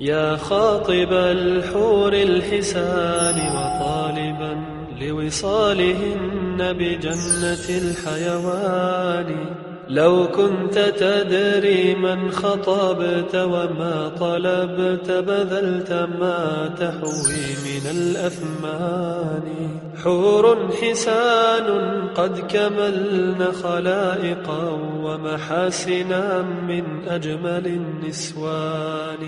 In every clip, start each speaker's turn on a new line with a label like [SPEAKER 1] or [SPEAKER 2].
[SPEAKER 1] يا خاطب الحور الحسان وطالبا لوصالهن بجنة الحيوان لو كنت تدري من خطبت وما طلبت بذلت ما تحوي من الأثمان حور حسان قد كملن خلائقا ومحاسنا من أجمل النسوان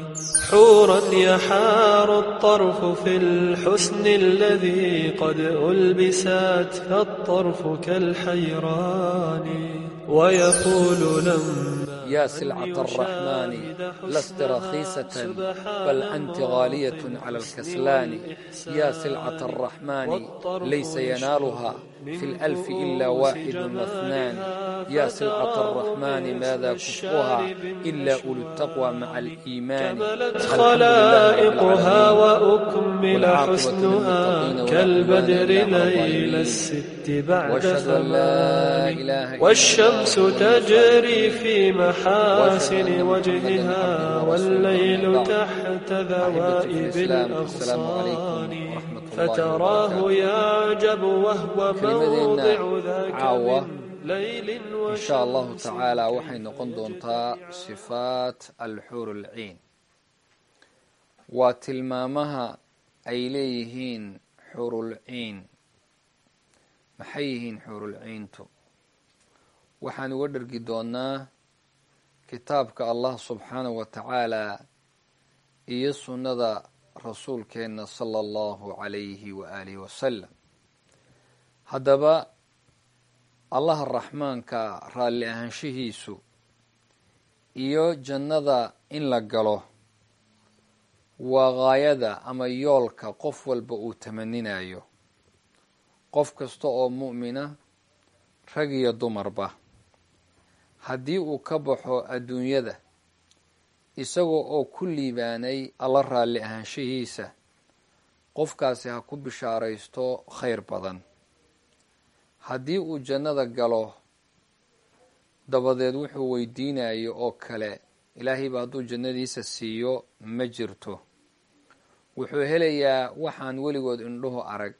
[SPEAKER 1] حورا يحار الطرف في الحسن الذي قد ألبست فالطرف كالحيران ويقول لما
[SPEAKER 2] يا سلعة الرحمن لست رخيصة بل أنت غالية على الكسلان يا سلعة الرحمن ليس ينالها في الألف إلا واحد واثنان يا صلة الرحمن ماذا كفؤها إلا أولو التقوى مع الإيمان
[SPEAKER 1] خلائقها وأكمل حسنها كالبدر ليل الست بعد
[SPEAKER 2] ثمان
[SPEAKER 1] والشمس تجري في محاسن وجهها والليل تحت ذوائب الأغصان فتراه يعجب وهو موضع ذاك
[SPEAKER 2] caawa
[SPEAKER 1] من ليل
[SPEAKER 2] in sha allahu tacaala waxay noqon doontaa sifaat alxuur alciin waa tilmaamaha ay leeyihiin xurulciin maxay yihiin xurulciintu waxaan uga dhergi doonaa kitaabka allah subxaanahu wa tacaala iyo sunnada rasuulkeenna sala allahu calayhi wa aalihi wasalam haddaba allaha raxmaanka raalli ahaanshihiisu iyo jannada in la galo waa gaayada ama yoolka qof walba uu tamaninayo. Qof kasta oo mu'mina rag iyo dumarba. Haddii uu ka baxo adduunyada isagoo oo ku liibaanay alla raalli ahaanshihiisa. Qofkaasi ha ku bishaaraysto khayr badan. Haddii uu jannada galo dabadeed wuxuu weydiinayo oo kale ilaahayba hadduu jannadiisa siiyo ma jirto. Wuxuu helayaa waxaan weligood indhuhu arag.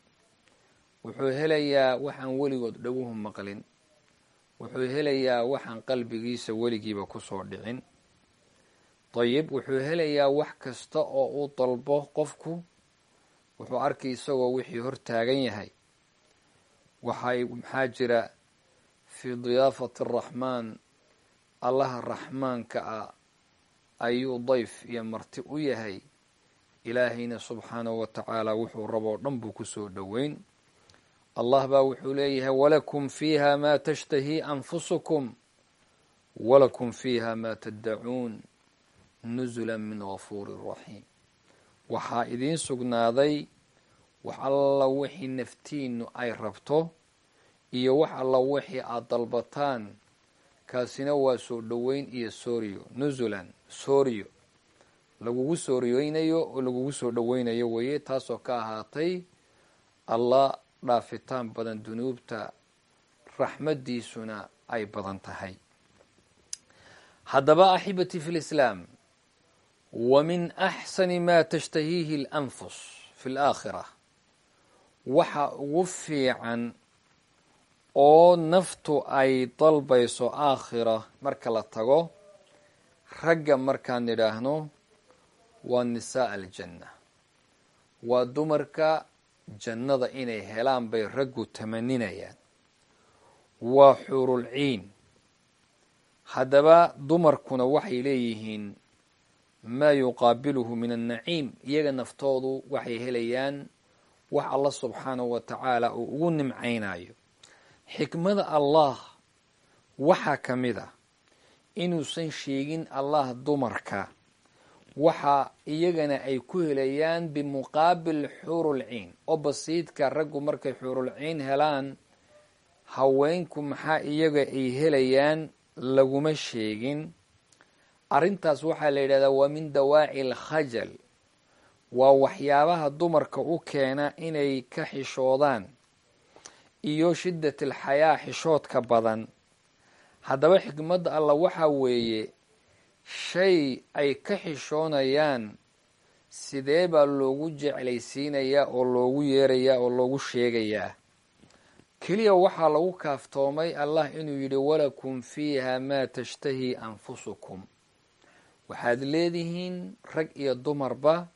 [SPEAKER 2] Wuxuu helayaa waxaan weligood dhaguhu maqlin. Wuxuu helayaa waxaan qalbigiisa weligiiba ku soo dhicin dayib wuxuu helayaa wax kasta oo uu dalbo qofku. Wuxuu arkay isagoo wixii hor taagan yahay. Waxay maxaa jira? Fii diyaafati araxmaan allaha raxmaanka ah ayuu dayf iyo marti u yahay. Ilaahayna subxaanahu wa tacaala wuxuu raboo dhan buu ku soo dhoweyn. Allah baa wuxuu leeyahay walakum fiiha maa tashtahii anfusukum. Walakum fiiha maa taddacuun nusula min gafuuri raxiim waxaa idiin sugnaaday wax alla wixii naftiinu ay rabto iyo wax alla wixii aada dalbataan. Kaasina waa soo dhoweyn iyo sooriyo. Nusulan sooriyo. Lagugu sooriyeynayo oo lagugu soo dhoweynayo weeye taasoo ka ahaatay allah dhaafitaan badan dunuubta raxmaddiisuna ay badan tahay. Haddaba axibati fi lislaam wa min axsani maa tashtahiihi alanfus fi alaakhira waxa ugu fiican oo naftu ay dalbayso aakhira marka la tago ragga markaan nidhaahno waa nisaa aljanna waa dumarka jannada inay helaan bay raggu tamaninayaan waa xuurulciin haddaba dumarkuna waxay leeyihiin maa yuqaabiluhu min annaciim. Iyaga naftoodu waxay helayaan wax allah subxaanahu wa tacaala uu ugu nimcaynayo. Xikmada allah waxaa ka mid a inuusan sheegin allah dumarka. Waxa iyagana ay ku helayaan bimuqaabil xuurulciin basiidka raggu markay xuurulciin helaan haweenku maxaa iyaga ay helayaan laguma sheegin arrintaas waxaa la yidhahdaa waa min dawaaci alkhajal. Waa waxyaabaha dumarka u keena inay ka xishoodaan iyo shiddat alxayaa xishoodka badan. Haddaba xikmadda allah waxaa weeye shay ay ka xishoonayaan sidee baa loogu jeclaysiinayaa oo loogu yeerayaa oo loogu sheegayaa? Keliya waxaa lagu kaaftoomay allah inuu yidhi walakum fiiha maa tashtahii anfusukum waxaad leedihiin rag iyo dumarba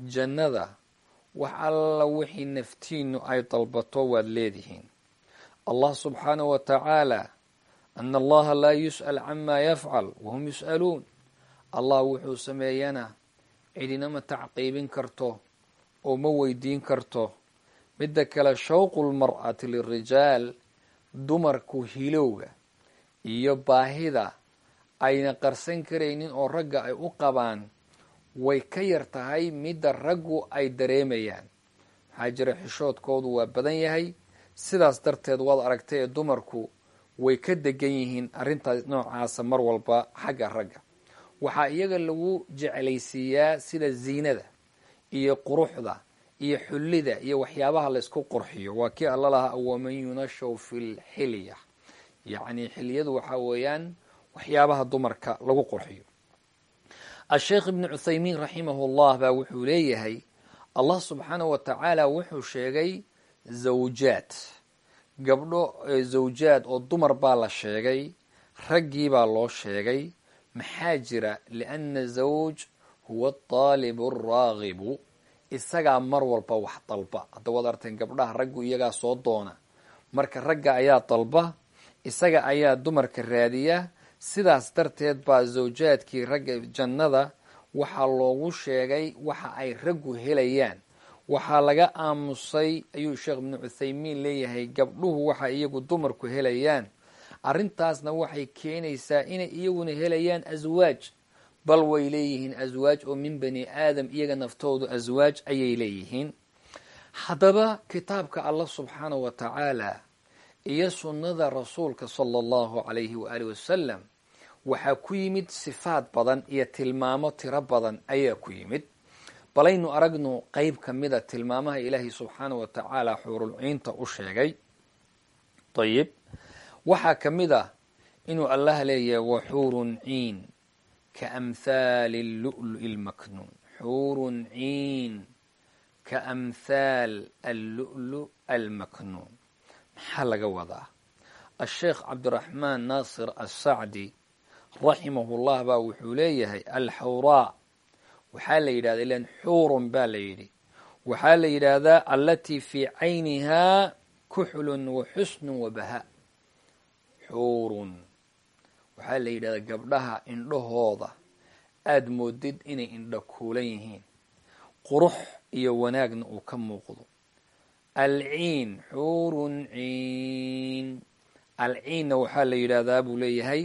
[SPEAKER 2] jannada. Wax alla wixii naftiinu ay dalbato waad leedihiin. Allah subxaanahu wa tacaala ana allaha laa yus'al camaa yafcal wahum yus'aluun. Allah wuxuu sameeyana cidina ma tacqiibin karto oo ma weydiin karto. Midda kale shawqu lmar'ati lirijaal dumarku hilowga iyo baahida ayna qarsan karaynin oo ragga ay u qabaan way ka yar tahay midda raggu ay dareemayaan. Maxaa jira xishoodkoodu waa badan yahay. Sidaas darteed waad aragtay ee dumarku way ka degan yihiin arrintaas noocaasa mar walba xagga ragga. Waxaa iyaga lagu jeclaysiiyaa sida ziinada iyo quruxda iyo xullida iyo waxyaabaha laysku qurxiyo. Waa kii alla lahaa waman yunashaw fi lxilya yacni xiliyadu waxaa weeyaan waxyaabaha dumarka lagu qurxiyo. Asheekh ibnu cuthaymiin raximahu llah baa wuxuu leeyahay allah subxaanahu wa tacaala wuxuu sheegay zawjaad. Gabdho zawjaad oo dumar baa la sheegay raggii baa loo sheegay maxaa jira? Lianna zawj huwa adaalibu araagibu isagaa mar walba wax dalba. Hadda waad arteen gabdhaha raggu iyagaa soo doona. Marka ragga ayaa dalba isaga ayaa dumarka raadiya sidaas darteed baa zawjaadkii ragga jannada waxaa loogu sheegay waxa ay raggu helayaan. Waxaa laga aamusay ayuu sheekh ibnu cuthaymiin leeyahay gabdhuhu waxa iyagu dumarku helayaan. Arrintaasna waxay keenaysaa inay iyaguna helayaan aswaaj bal way leeyihiin aswaaj oo min bani aadam iyaga naftoodu aswaaj ayay leeyihiin. Haddaba kitaabka allah subxaanahu wa tacaala iyo sunnada rasuulka sala allahu calayhi waaalih wasalam waxaa ku yimid sifaad badan iyo tilmaamo tiro badan ayaa ku yimid. Balaynu aragnu qeyb ka mida tilmaamaha ilaahay subxaanahu wa tacaala xuurulciinta u sheegay. Ayib waxaa ka mid ah inuu allah leeyahay waxuurun ciin ka amhaali allu'lu'i almaknuun. Xuurun ciin ka amhaal allu'lu almaknuun maxaa laga wadaa? Asheekh cabdiraxmaan naasir assacdi raximahullah baa wuxuu leeyahay alxawraa waxaa la yidhahda ilan xuurun baa la yidhi. Waxaa la yidhaahdaa allatii fii caynihaa kuxlun wa xusnun wa bahaa. Xuurun. Waxaa la yidhahdaa gabdhaha indhahooda aada moodid inay indha kuulan yihiin. Qurux iyo wanaagna uu ka muuqdo alciin xuurun ciin. Alciinna waxaa la yidhaahdaa buu leeyahay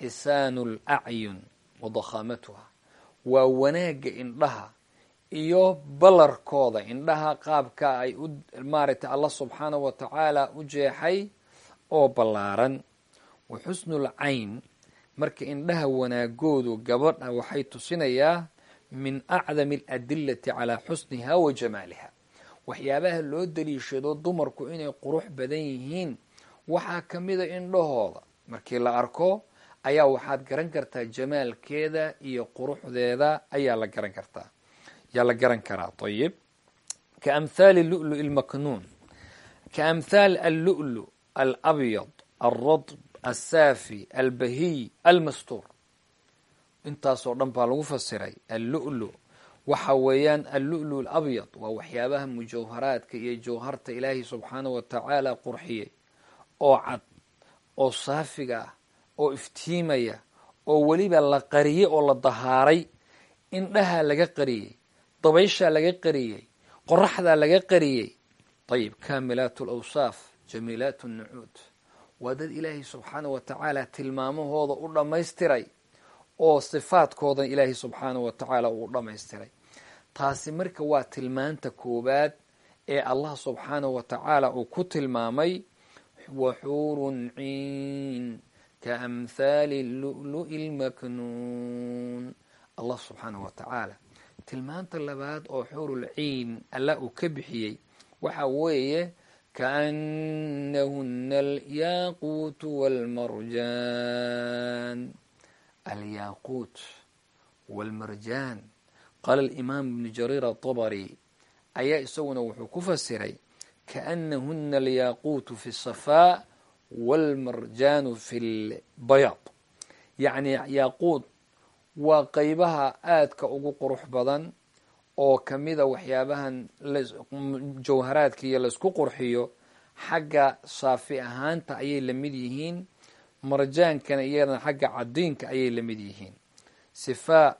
[SPEAKER 2] xisaanu alacyun wa dakhaamatuha waa wanaagga indhaha iyo balarkooda indhaha qaabka ay u maaragtay allah subxaanahu wa tacaala u jeexay oo ballaaran. Wa xusnul cayn. Marka indhaha wanaagoodu gabadha waxay tusinayaa min acdami aladillati calaa xusniha wa jamaaliha waxyaabaha loo daliishado dumarku inay qurux badan yihiin waxaa ka mida indhahooda. Markii la arko ayaa waxaad garan kartaa jamaalkeeda iyo quruxdeeda ayaa la garan kartaa. Ayaa la garan karaa ayib ka amhaali lu'lu'i almaknuun ka amhaal allu'lu alabyad alradb alsaafi albahiy almastuur. Intaasoo dhan baa lagu fasiray allu'lu waxa weeyaan allu'lu alabyad waa waxyaabaha mujawharaadka iyo jawharta ilaahay subxaanahu wa tacaala qurxiyey. Oo cad oo saafiga ah oo iftiimaya oo weliba la qariyey oo la dahaaray. Indhahaa laga qariyey dabayshaa laga qariyey qoraxdaa laga qariyey. Ayib kaamilaat alawsaaf jamiilaat nucuud waa dad ilaahay subxaanahu wa tacaala tilmaamahooda u dhammaystiray oo sifaadkoodan ilaahay subxaanahu wa tacaala uu dhammaystiray taasi marka waa tilmaanta koowaad ee allah subxaanahu wa tacaala uu ku tilmaamay waxuurun ciin ka amhaali lu'lu'i almaknuun allah subxaanahu wa tacaala. Tilmaanta labaad oo xuurul ciin allah uu ka bixiyey waxa weeye kaannahuna alyaaquutu waalmarjaan alyaaquut waalmarjaan qaala alimaam ibnu jariir atabari ayaa isaguna wuxuu ku fasiray kaanahuna alyaquutu fi safaa walmarjaanu fi lbayaad yacni yaaquud waa qeybaha aadka ugu qurux badan oo kamida waxyaabahan jawharaadka iyo laysku qurxiyo xagga saafi ahaanta ayay la mid yihiin marjaankana iyadana xagga cadiinka ayay la mid yihiin. Sifaa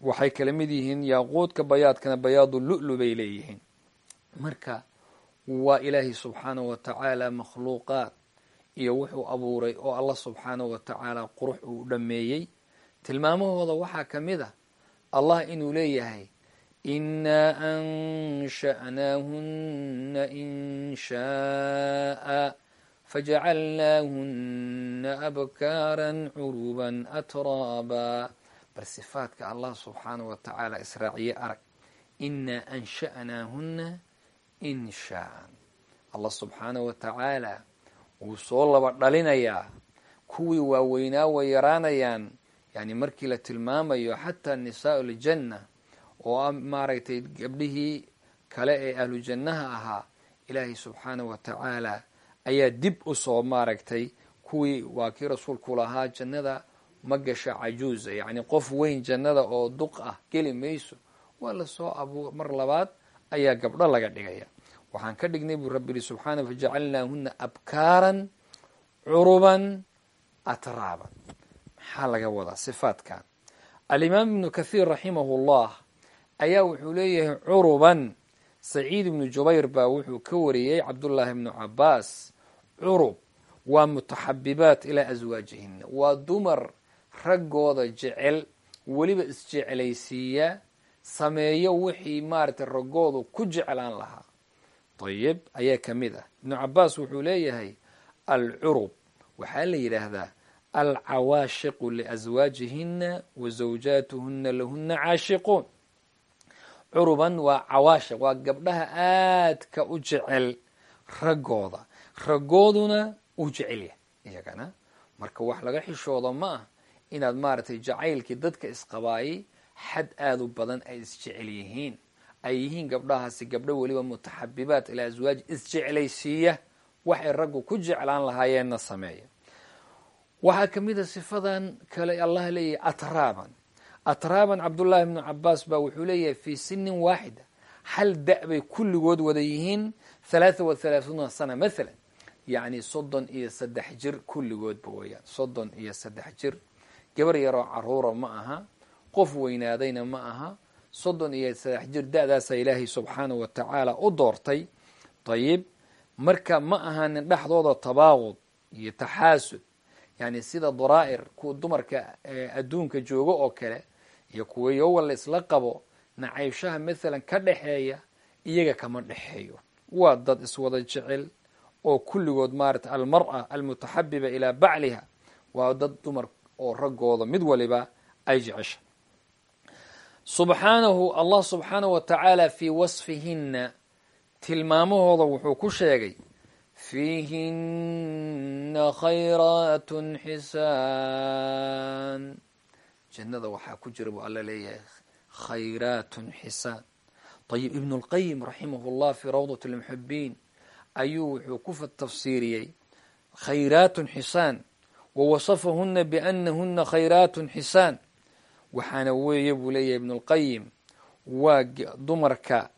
[SPEAKER 2] waxay kala mid yihiin yaaquudka bayaadkana bayaadu lulu bay leeyihiin. Marka waa ilaahay subxaanahu wa tacaala makhluuqaad iyo wuxuu abuuray oo allah subxaanahu wa tacaala qurux uu dhameeyey tilmaamahooda waxaa ka mid ah allah inuu leeyahay inaa ansha'naahunna inshaaa fajacalnaahunna abkaaran curuban atraabaa bal sifaadka allah subxaanahu wa tacaala israaciye arag inaa ansha'naahunna inshaaan allah subxaanahu wa tacaala wuu soo laba dhalinayaa kuwii waaweynaa way yaraanayaan yani markii la tilmaamayo xataa nisaau ljanna oo maaragtay gabdhihii kale ee ahlu jannaha ahaa ilaahay subxaanahu wa tacaala ayaa dib u soo maaragtay kuwii waa kii rasuulku lahaa jannada ma gasha cajuuza. Yacni qof weyn jannada oo duq ah geli mayso waa la soo abu mar labaad ayaa gabdho laga dhigaya. Waxaan ka dhignay buu rabbi yihi subxaana fajacalnaahuna abkaaran curuban atraaban. Maxaa laga wadaa sifaadkan? Alimaam ibnu kathiir raximahu llah ayaa wuxuu leeyahay curuban saciid ibnu jubayr baa wuxuu ka wariyey cabdullaahi ibnu cabaas curub waa mutaxabibaat ilaa aswaajihina waa dumar raggooda jecel weliba isjeclaysiiya sameeyo wixii maaragtay raggoodu ku jeclaan lahaa. Ayib ayaa ka mid ah. Ibnu cabaas wuxuu leeyahay alcurub waxaa la yidhaahdaa alcawaashiqu liaswaajihina wa zawjaatuhuna lahuna caashiquun curuban waa cawaashiq waa gabdhaha aadka u jecel raggooda. Raggooduna uu jecel iyagana. Marka wax laga xishoodo ma ah inaad maaragtay jacaylkii dadka isqabaayay xad aada u badan ay isjecel yihiin. Ay yihiin gabdhahaasi gabdho weliba mutaxabibaat ilaa aswaaji isjeclaysiiya waxay raggu ku jeclaan lahaayeenna sameeya. Waxaa ka mid a sifadan kale allah leeyahay atraaban atraaban cabdullaahi ibnu cabaas baa wuxuu leeyahay fii sinin waaxida hal da- bay kulligood wada yihiin halaatha wa halaahuuna sana mathalan. Yacni soddon iyo saddex jir kulligoodba weeyaan soddon iyo saddex jir. Gabar yaroo caruura ma aha qof weynaadayna ma aha soddon iyo saddex jir da-daasaa ilaahay subxaanahu wa tacaala u doortay. Dayib marka ma ahanin dhexdooda tabaaqud iyo taxaasud yani sida daraa'ir kuwa dumarka adduunka joogo oo kale iyo kuwa yowa la isla qabo nacaybshaha mathalan ka dhexeeya iyaga kama dhexeeyo waa dad iswada jecel oo kulligood maarata almar'a almutaxabiba ilaa bacliha waa dad dumar oo raggooda mid waliba ay jecesha. Subxaanahu allah subxaanahu wa tacaala fii wasfihina tilmaamahooda wuxuu ku sheegay fiihina khayraatun xisaan jannada waxaa ku jira buu alla leeyahay khayraatun xisaan ayib ibnu اlqayim raximah اllah fii rawdat اlmuxibiin ayuu wuxuu ku tafsiiriyey khayraatun xisaan wawasafahuna bianahuna khayraatun xisaan waxaana weeye buu leeyahay ibnu اlqayim waa dumarka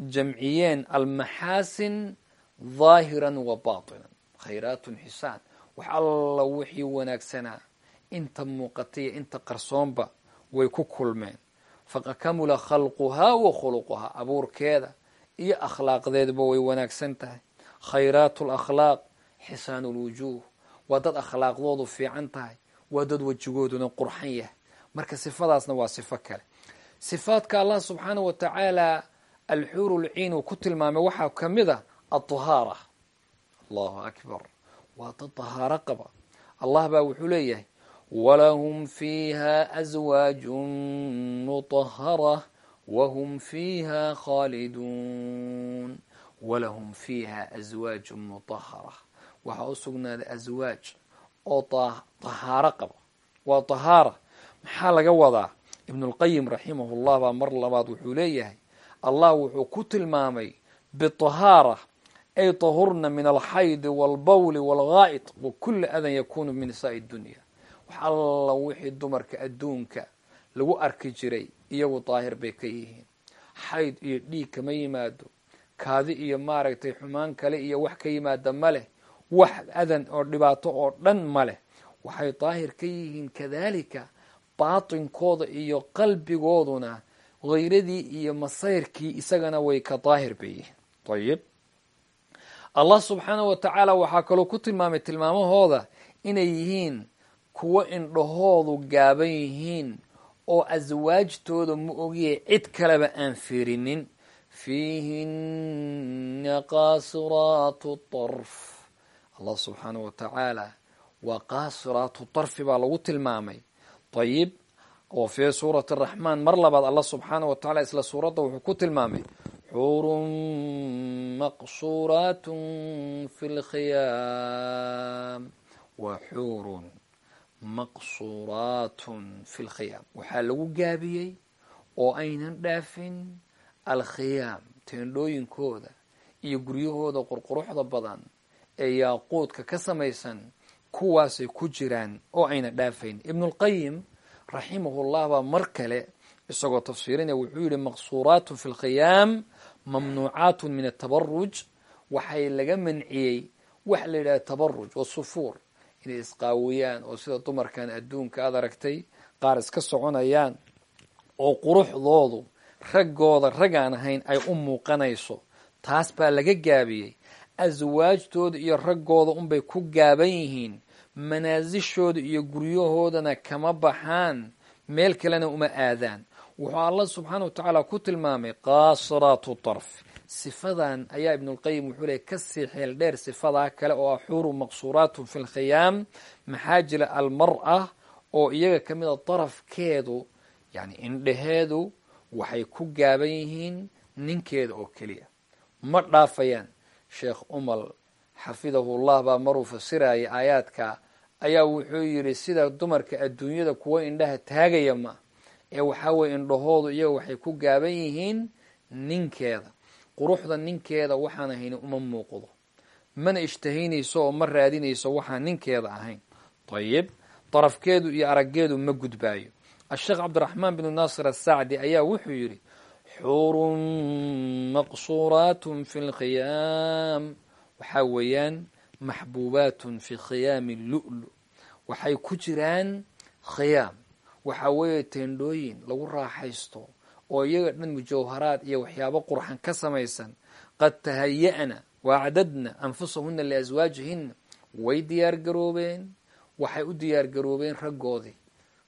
[SPEAKER 2] jamciyeen almaxaasin dhaahiran wa baatinan khayraatun xisaan wax alla wixii wanaagsanaa inta muuqataiyo inta qarsoonba way ku kulmeen fakamula khalquhaa wa khuluquhaa abuurkeeda iyo akhlaaqdeedba way wanaagsan tahay khayraatu lakhlaaq xisaan lwujuuh waa dad akhlaaqdoodu fiican tahay waa dad wejigooduna qurxan yahay marka sifadaasna waa sifo kale sifaadka allah subxaanahu wa tacaala alxuuru lciin uu ku tilmaamay waxaa ka mid a alطahaara allahu akbar waa dad طahaaro qaba allah baa wuxuu leeyahay walahum fiiha aswaaju muطahara wahum fiiha khaaliduun walahum fiiha aswaaju muطahara waxaa u sugnaaday aswaaj oo طahaaro qaba waa طahaara maxaa laga wadaa ibnulqayim raximahullah baa mar labaad wuxuu leeyahay allah wuxuu ku tilmaamay bitahaara ay tahurna min alxaydi waalgaa'id wa kula adan yakunu min nisaa'i dunya. Wax alla wixii dumarka adduunka lagu arki jiray iyagu daahir bay ka yihiin. Xayd iyo dhiig kama yimaado. Kaadi iyo maaragtay xumaan kale iyo wax ka yimaada ma leh. Wax adan oo dhibaato oo dhan ma leh. Waxay daahir ka yihiin kadalika baatinkooda iyo qalbigooduna hayradii iyo masayrkii isagana way ka daahir bay yihiin. Ayib allah subxaanahu wa tacaala waxaa kaloo ku tilmaamay tilmaamahooda inay yihiin kuwo indhahoodu gaaban yihiin oo aswaajtooda ma ogiye cid kaleba aan fiirinin. Fiihina qaasiraatu tarf. Allah subxaanahu wa tacaala waa qaasiraatu tarfi baa lagu tilmaamay. Ayib oo fii suurati araxmaan mar labaad allah subxaanahu wa tacala isla suuradda wuxuu ku tilmaamay maqsuuraatun fi lkhiyaam waa xuurun maqsuuraatun fi lkhiyaam waxaa lagu gaabiyey oo aynan dhaafin alkhiyaam teendhooyinkooda iyo guryahooda qurquruxda badan ee yaaquudka ka samaysan kuwaasay ku jiraan oo aynan dhaafayn. Ibnulqayim raximahullah baa mar kale isagoo tafsiirinaya wuxuu yihi maqsuuraatun fi lkhiyaam mamnuucaatun min atabaruj waxay laga manciyey waxa la yidhaha tabaruj oo sufuur. Inay isqaawiyaan oo sida dumarkan adduunka aad aragtay qaar iska soconayaan oo quruxdoodu raggooda raggaan ahayn ay u muuqanayso. Taas baa laga gaabiyey. Aswaajtooda iyo raggooda unbay ku gaaban yihiin. Manaasishooda iyo guryahoodana kama baxaan. Meel kalena uma aadaan wuxuu allah subxaana wa tacaala ku tilmaamay qaasiraatu tarf. Sifadan ayaa ibnulqayim wuxuu leey ka sii xeel dheer sifadaa kale oo ah xuuru maqsuuraatun fi lkhiyaam maxaa jira almar-a oo iyaga ka mid a darafkeedu yani indhaheedu waxay ku gaaban yihiin ninkeeda oo keliya. Ma dhaafayaan sheekh umal xafidahullah baa maruu fasirayay aayaadka ayaa wuxuu yidhi sida dumarka adduunyada kuwa indhaha taagaya ma ee waxaa weye indhahoodu iyaga waxay ku gaaban yihiin ninkeeda. Quruxda ninkeeda waxaan ahayn uma muuqdo. Mana ishtahaynayso oo ma raadinayso waxaan ninkeeda ahayn. Ayib darafkeedu iyo araggeedu ma gudbaayo. Asheekh cabdiraxmaan binu naasir asacdi ayaa wuxuu yidhi xurun maqsuuraatun fi lkhiyaam waxaa weeyaan maxbuubaatun fi khiyaami lulu. Waxay ku jiraan khiyaam waxaa weeye teendhooyin lagu raaxaysto oo iyaga dhan mujawharaad iyo waxyaabo qurxan ka samaysan qad tahaya'na waacdadna anfusahuna liaswaajihina way diyaar garoobeen waxay u diyaar garoobeen raggoodii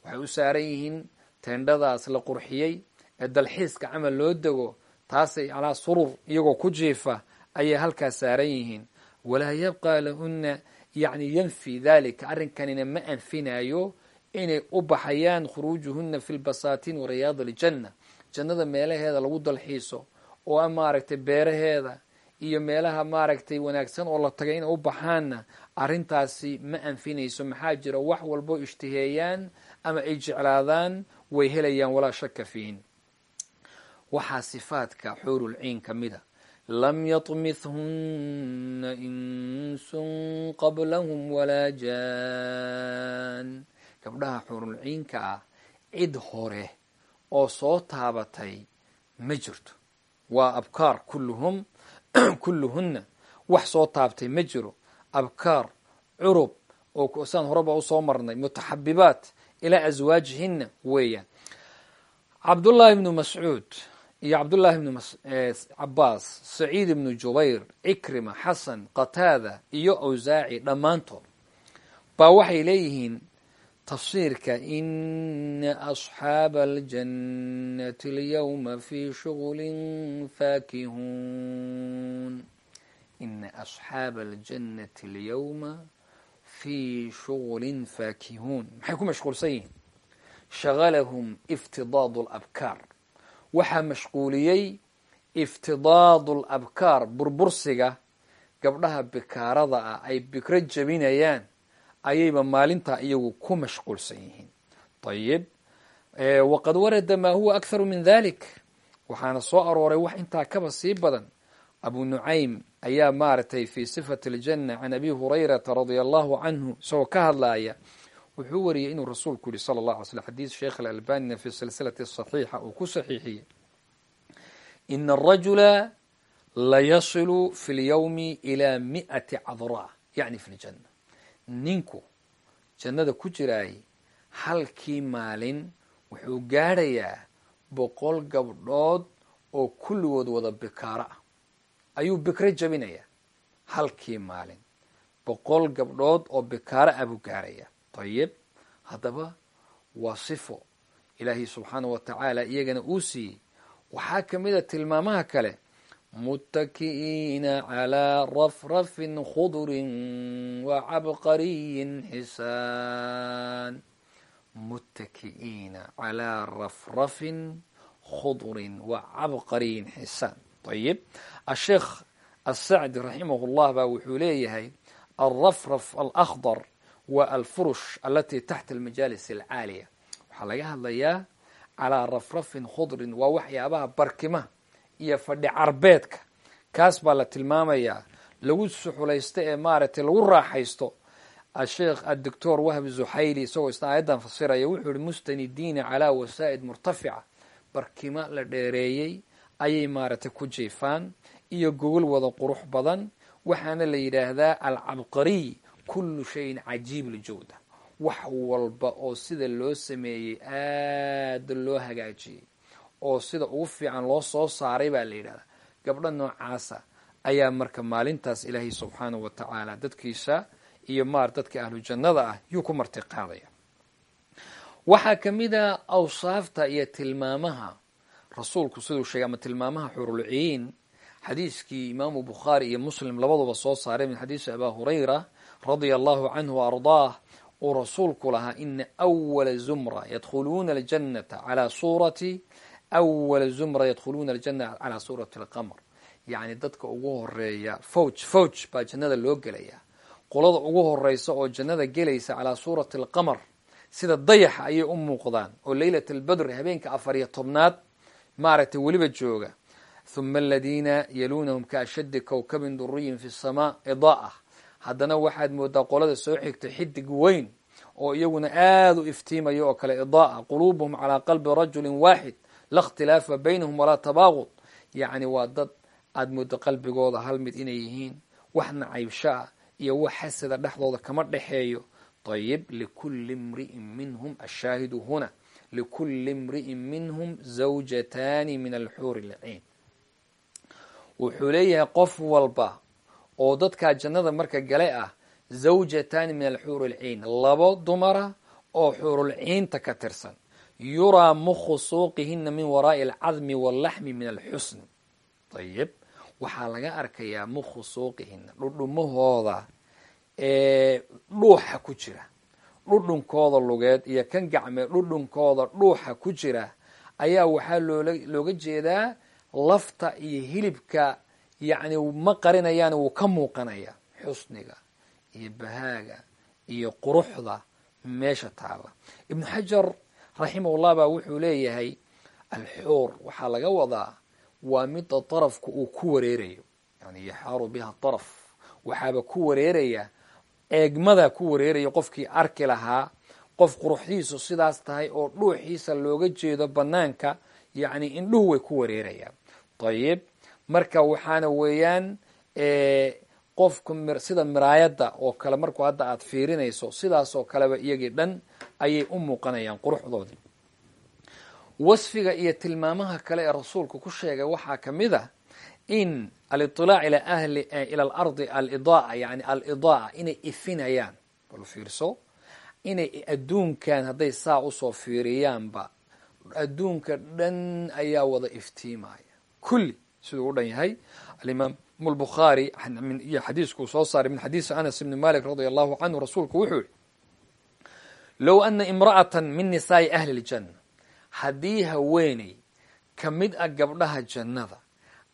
[SPEAKER 2] waxay u saaran yihiin teendhadaas la qurxiyey ee dalxiiska camal loo dego taasay calaa surur iyagoo ku jiifa ayay halkaas saaran yihiin. Walaa yabqaa lahuna yacni yanfi dalika arrinkanina ma anfinayo inay u baxayaan khuruujuhuna fi lbasaatiin wa riyaad aljanna jannada meelaheeda lagu dalxiiso oo a maaragtay beeraheeda iyo meelaha maaragtay wanaagsan oo la tagay inay u baxaanna arrintaasi ma anfinayso. Maxaa jira wax walbo ishtiheeyaan ama ay jeclaadaan way helayaan walaa shaka fiihin. Waxaa sifaadka xuurulciin ka mida lam yatmithhuna insun qablahum walaa jaan gabdhaha xuurulciinka ah cid hore oo soo taabatay ma jirto. Waa abkaar kulluhum kulluhunna wax soo taabtay ma jiro. Abkaar curub oo saan horeba u soo marnay mutaxabibaat ilaa aswaajihinna weeyaan. Cabdullaahi ibnu mascuud iyo cabdullaahi ibnu cabaas saciid ibnu jubayr cikrima xasan qataada iyo awsaaci dhammaantood baa waxay leeyihiin tafsiirka ina asxaaba aljannati alyawma fii shuغulin faakihuun ina asxaaba aljannati alyawma fii shuغulin faakihuun maxay ku mashquulsan yihiin? Shagalahum iftidaadu alabkaar waxaa mashquuliyey iftidaadu alabkaar burbursiga gabdhaha bikaarada ah ay bikro jabinayaan ayayba maalintaa iyagu ku mashquulsan yihiin. Ayib waqad warada maa huwa akharu min dalik waxaana soo arooray wax intaa kaba sii badan. Abu nucaym ayaa maaragtay fi sifati aljanna can abi hurayrata radia allahu canhu isagoo ka hadlaaya. Wuxuu wariyey inuu rasuulku yihi sala allah alay slm xadiis sheekh alalbanina fi silsilati saxiixa uu ku saxiixiyey ina arajula layasilu fi lyawmi ilaa mi'ati cadraa yacni fi ljanna ninku jannada ku jiraay halkii maalin wuxuu gaadhayaa boqol gabdhood oo kulligood wada bikaaro ah ayuu bikro jabinayaa halkii maalin. Boqol gabdhood oo bikaaro ah buu gaadhayaa. Ayib haddaba waa sifo. Ilaahay subxaana wa tacaala iyagana uu siiyey. Waxaa ka mid a tilmaamaha kale rafrafin khudurin wa cabqariyin xisaan muttaki'iina calaa rafrafin khudurin wa cabqariyin xisaan ayib asheekh asacdi raximah llah baa wuxuu leeyahay alrafraf alakhdar wa alfurush alati taxta almajaalis alcaaliya waxaa laga hadlayaa calaa rafrafin khudrin waa waxyaabaha barkimaha iyo fadhi carbeedka. Kaas baa la tilmaamayaa. Lagu suxulaysto ee maaragtay lagu raaxaysto. Asheekh adoctor wahb zuxayli isagoo isna aayaddan fasiraya wuxuu yihi mustanidiina calaa wasaa'id murtafica. Barkimo la dheereeyey ayay maaragtay ku jiifaan iyo gogol wada qurux badan waxaana la yidhaahdaa alcabqariy kullu shayin cajiib ljawda wax walba oo sida loo sameeyey aada loo hagaajiyey oo sida ugu fiican loo soo saaray baa la yidhahdaa. Gabdho noocaasa ayaa marka maalintaas ilaahay subxaanahu wa tacaala dadkiisa iyo maar dadka ahlu jannada ah yuu ku marti qaadaya waxaa ka mid a awsaafta iyo tilmaamaha rasuulku siduu sheegay ama tilmaamaha xurulciin xadiiskii imaamu bukhaari iyo muslim labaduba soo saaray min xadiisi abaa hurayra radia allahu canhu wa ardaah uu rasuulku lahaa ina awala zumra yadkhuluuna aljannata calaa suurati awala zumra yadkhuluuna aljanna calaa suurati alqamr yacni dadka ugu horreeya fowj fowj baa jannada loo gelayaa. qolada ugu horeysa oo jannada gelaysa calaa suurati alqamar sida dayaxa ayay u muuqdaan. oo leylat albadr habeenka afar iyo tobnaad maaragtay weliba jooga. huma aladiina yaluunahum kaashaddi kowkabin duriyin fi samaa idaa'ah haddana waxaad moodaa qolada soo xigta xidig weyn oo iyaguna aada u iftiimaya oo kale idaaa quluubuhum calaa qalbi rajulin waaxid la ikhtilaafa baynahum walaa tabaaqud yacni waa dad aada moodo qalbigooda hal mid inay yihiin wax nacaybsho ah iyo wax xasada dhexdooda kama dhexeeyo. Ayib likulli imri'in minhum ashaahidu huna. Likulli imri'in minhum zawjataani min alxuuri lciin wuxuu leeyahay qof walba oo dadkaa jannada marka gale ah zawjataani min alxuuri lciin labo dumara oo xuurulciinta ka tirsan yuraa mukhu suuqihina min waraa'i alcadmi wallaxmi min alxusni ayib waxaa laga arkayaa mukhu suuqihina dhudhumahooda ee dhuuxa ku jira. Dhudhunkooda lugeed iyo kan gacmeed dhudhunkooda dhuuxa ku jira ayaa waxaa looga jeedaa lafta iyo hilibka yacni ma qarinayaan wuu ka muuqanaya xusniga iyo bahaaga iyo quruxda meesha taala ibnu xajar raximahullah baa wuxuu leeyahay alxuur waxaa laga wadaa waa midda darafku uu ku wareerayo. Yani yaxaaru biha daraf waxaaba ku wareeraya eegmada ku wareeraya qofkii arki lahaa qof quruxdiisu sidaas tahay oo dhuuxiisa looga jeedo banaanka yacni indhuhu way ku wareerayaan. Ayib marka waxaana weeyaan qofka sida miraayadda oo kale markuu hadda aada fiirinayso sidaas oo kaleba iyagii dhan ayay u muuqanayaan quruxdoodii. Wasfiga iyo tilmaamaha kale ee rasuulku ku sheegay waxaa ka mid a in aliطilaac ila ahli ila alardi alidaaa yani alidaaa inay ifinayaan bal fiirso inay adduunkan hadday saa u soo fiiriyaanba adduunka dhan ayaa wada iftiimaya kulli siduu u dhan yahay alimaam lbukhaari iyo xadiiskuu soo saaray min xadiisi anas ibni malik radia allahu canhu rasuulku wuxuu yihi low ana imra'ata min nisaa'i ahli ljanna haddii haweeney ka mid ah gabdhaha jannada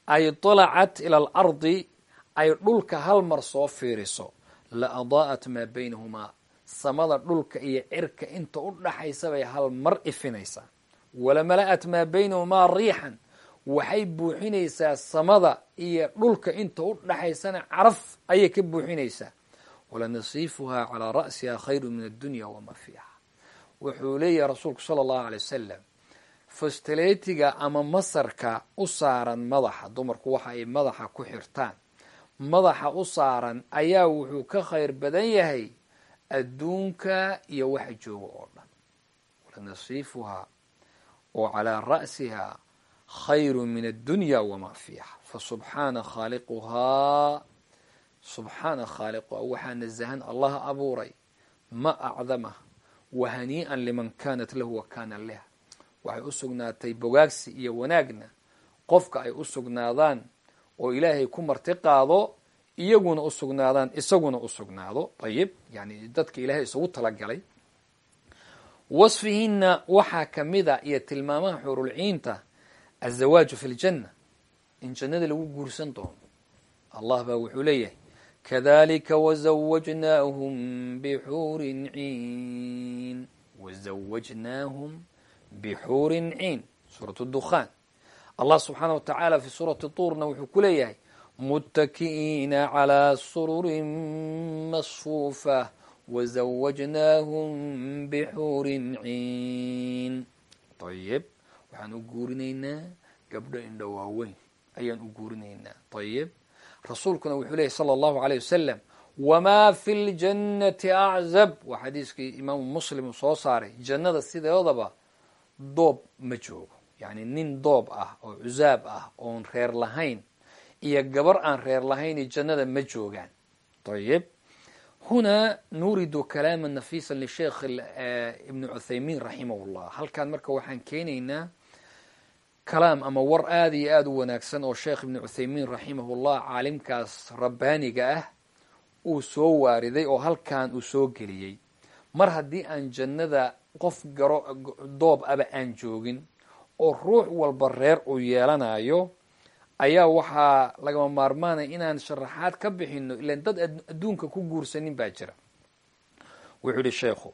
[SPEAKER 2] ay dalacat ila alardi ay dhulka hal mar soo fiiriso la adaa'at maa baynahumaa samada dhulka iyo cirka inta u dhaxaysa bay hal mar ifinaysaa walamala'at maa baynahumaa riixan. Waxay buuxinaysaa samada iyo dhulka inta u dhaxaysana caraf ayay ka buuxinaysaa walanasiifuhaa calaa ra'siha khayru min addunya wamaa fiiha. Wuxuu leeyahay rasuulku sala allahu alay wasalam ama masarka u saaran madaxa dumarku waxa ay madaxa ku xirtaan madaxa u saaran ayaa wuxuu ka khayr badan yahay adduunka iyo waxa jooga oo dhan. Walanasiifuhaa oo calaa ra'siha khayru min addunya wamaa fiiha. Fasubxaana khaaliquhaa subxaana khaaliquhaa waxaa nasahan allah abuuray. Ma acdamah wahanii'an liman kaanat lahu wa kaana leh waxay u sugnaatay bogaagsi iyo wanaagna. Qofka ay u sugnaadaan oo ilaahay ku marti qaado iyaguna u sugnaadaan isaguna u sugnaado. Ayib yani dadka ilaahay isugu talagalay. Wasfihinna waxaa kamida iyo tilmaamaha xurulciinta azawaaju fi ljanna in jannada lagu guursan doono. Allah baa wuxuu leeyahay wazawajnaahum bixuurin ciin wazawajnaahum bixuurin ciin suuratu dukhaan allah subxaana wa tacaala fi suurati tuurna wuxuu ku leeyahay muttaki'iina calaa sururin masfuufa wazawajnaahum bixuurin ciin ayib waxaan u guurinaynaa gabdho indho waaweyn ayaan u guurinaynaa ayib rasuulkuna wuxuu leeyahy sala allahu aleyh wasalam wamaa fi ljannati aczab waa xadiiskii imaamu muslim soo saaray. Jannada sideedaba doob ma joogo. Yacni nin doob ah oo cusaab ah oon reer lahayn iyo gabar aan reer lahayni jannada ma joogaan. Ayib hunaa nuridu kalaama nafiisa lisheekh ibni cuthaymiin raximah llah halkan marka waxaan keenaynaa kalaam ama war aada iyo aada u wanaagsan oo sheekh ibni cuthaymiin raximahullah caalimkaas rabbaaniga ah uu soo waariday oo halkan uu soo geliyey. Mar haddii aan jannada qof garo doob aba aan joogin oo ruux walba reer uu yeelanayo ayaa waxaa lagama maarmaanaya inaan sharaxaad ka bixino ilan dad adduunka ku guursanin baa jira. Wuxuu yihi sheekhu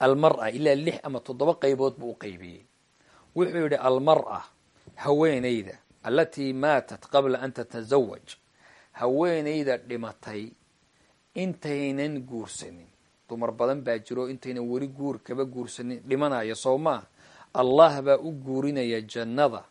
[SPEAKER 2] almar-a ilaa lix ama toddoba qaybood buu u qaybiyey. Wuxuu yidhi almar-a haweenayda allatii maatat qabla an tatasawaj haweenayda dhimatay intaynan guursanin. Dumar badan baa jiro intaynan weli guur kaba guursanin. Dhimanaya soo maa allah baa u guurinaya jannada.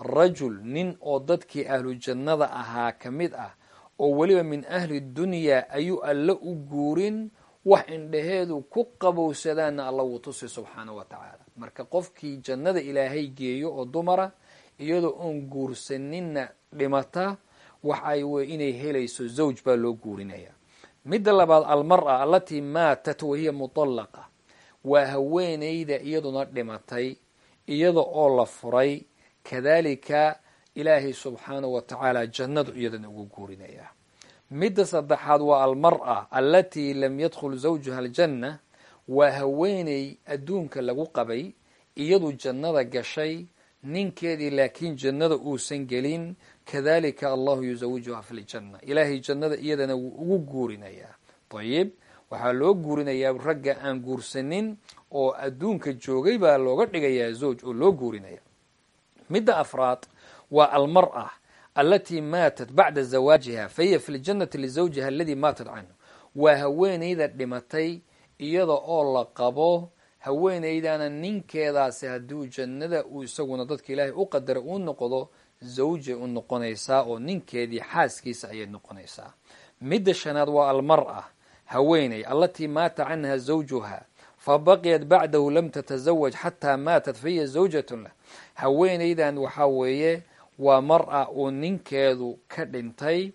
[SPEAKER 2] Rajul nin oo dadkii ahlu jannada ahaa ka mid ah oo weliba min ahli dunyaa ayuu alle u guurin wax indhaheedu ku qabowsadaanna alla wuu tusi subxaana wa tacaala. Marka qofkii jannada ilaahay geeyo oo dumara iyadoo oon guursaninna dhimata waxay wey inay helayso zawj baa loo guurinaya. Midda labaad almar-a allatii maatat wahiya mutallaqa waa haweenayda iyaduna dhimatay iyada oo la furay. Kadalika ilaahay subxaanahu wa tacaala jannadu iyadana ugu guurinaya. Midda saddexaad waa almar-a allatii lam yadkhul zawjuha aljanna. Waa haweeney adduunka lagu qabay iyadu jannada gashay ninkeedii laakiin jannada uusan gelin kadalika allahu yusawijuha fi ljanna ilaahay jannada iyadana wuu ugu guurinayaa. Ayib waxaa loo guurinayaa ragga aan guursanin oo adduunka joogay baa looga dhigayaa zawj oo loo guurinaya midda afraad waa almar-a allatii maatat bacda zawaajiha fahiya fi ljannati lizawjiha aladii maatat canhu. Waa haweenayda dhimatay iyada oo la qabo haweenaydana ninkeedaasi hadduu jannada uu isaguna dadka ilaahay u qadara uu noqdo zawjay u noqonaysaa oo ninkeedii xaaskiisa ayay noqonaysaa. Midda shanaad waa almar-a haweeney allatii maata canha zawjuha fabaqiyat bacdahu lam tatasawaj xataa maatat fahiya zawjatun lah. Haweenaydan waxaa weeye waa mar-a uu ninkeedu ka dhintay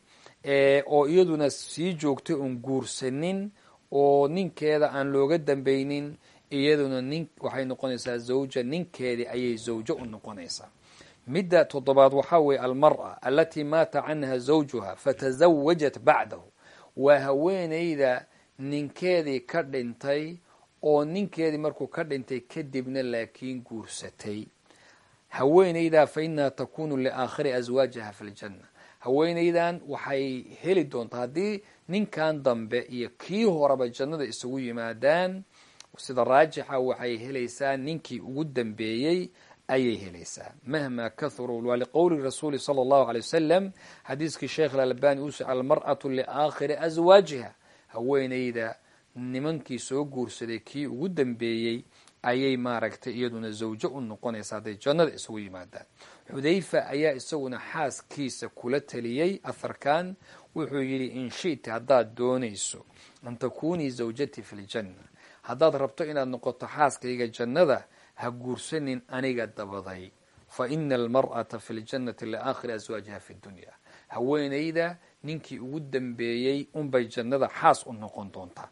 [SPEAKER 2] oo iyaduna sii joogtay oon guursanin oo ninkeeda aan looga dambeynin iyaduna nin waxay noqonaysaa zawja ninkeedii ayay zawjo u noqonaysaa. Midda toddobaad waxaa weeye almar-a allatii maata canha zawjuha fatasawajat bacdahu. Waa haweenayda ninkeedii ka dhintay oo ninkeedii markuu ka dhintay kadibna laakiin guursatay. Haweenaydaa fa inaha takunu liaakhiri aswaajiha fi ljanna haweenaydan waxay heli doontaa haddii ninkan dambe iyo kii horeba jannada isugu yimaadaan sida raajixa waxay helaysaa ninkii ugu dambeeyey ayay helaysaa. Mahma kahuruu waa liqowli rasuuli sala allahu alay wasalam xadiiskii sheekh alalbani uus almar'atu liaakhiri aswaajiha haweenayda nimankii soo guursaday kii ugu dambeeyey ayay maaragtay iyaduna zawjo u noqonaysa hadday jannada isugu yimaadaan. Xudayfa ayaa isaguna xaaskiisa kula taliyey aharkan wuxuu yidhi in shiti haddaad doonayso an takunii zawjatii fi ljanna haddaad rabto inaad noqoto xaaskayga jannada ha guursanin aniga dabaday. Fa ina almar'ata fi ljannati liaakhiri aswaajiha fi dunya. Haweenayda ninkii ugu dambeeyey unbay jannada xaas u noqon doontaa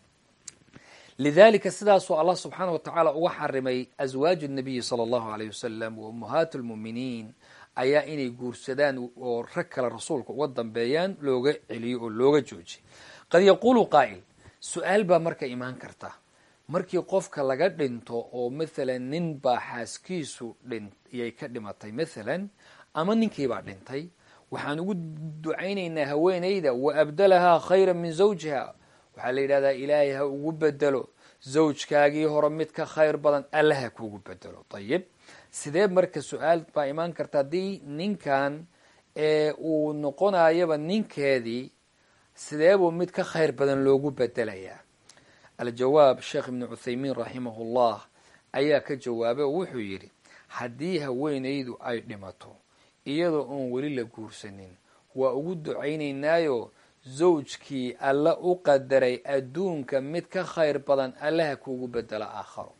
[SPEAKER 2] lidalika sidaasuu allah subxaana wa tacaala uga xarimay aswaaju nabiyi sala allahu alayh wasalam wa ummahaatu lmuuminiin ayaa inay guursadaan oo rag kale rasuulka uga dambeeyaan looga celiyo oo looga joojiyay qad yaquulu qaa'il su'aal baa marka imaan karta markii qofka laga dhinto oo mathalan nin baa xaaskiisu dhiyay ka dhimatay mathalan ama ninkiibaa dhintay waxaan ugu ducaynaynaa haweenayda wa abdalahaa khayra min zawjiha. Waxaa la yidhahdaa ilaahay ha ugu bedelo zawjkaagii hore mid ka khayr badan alla ha kuugu bedelo ayib sidee marka su'aal baa imaan karta? Haddii ninkan uu noqonayaba ninkeedii sideebuu mid ka khayr badan loogu bedelayaa aljawaab sheekh ibnu cuthaymiin raximahu llah ayaa ka jawaabay oo wuxuu yidhi haddii haweenaydu ay dhimato iyadoo oon weli la guursanin waa ugu ducaynaynaayo zawjkii alla u qadaray adduunka mid ka khayr badan allaha kuugu bedela aakharo.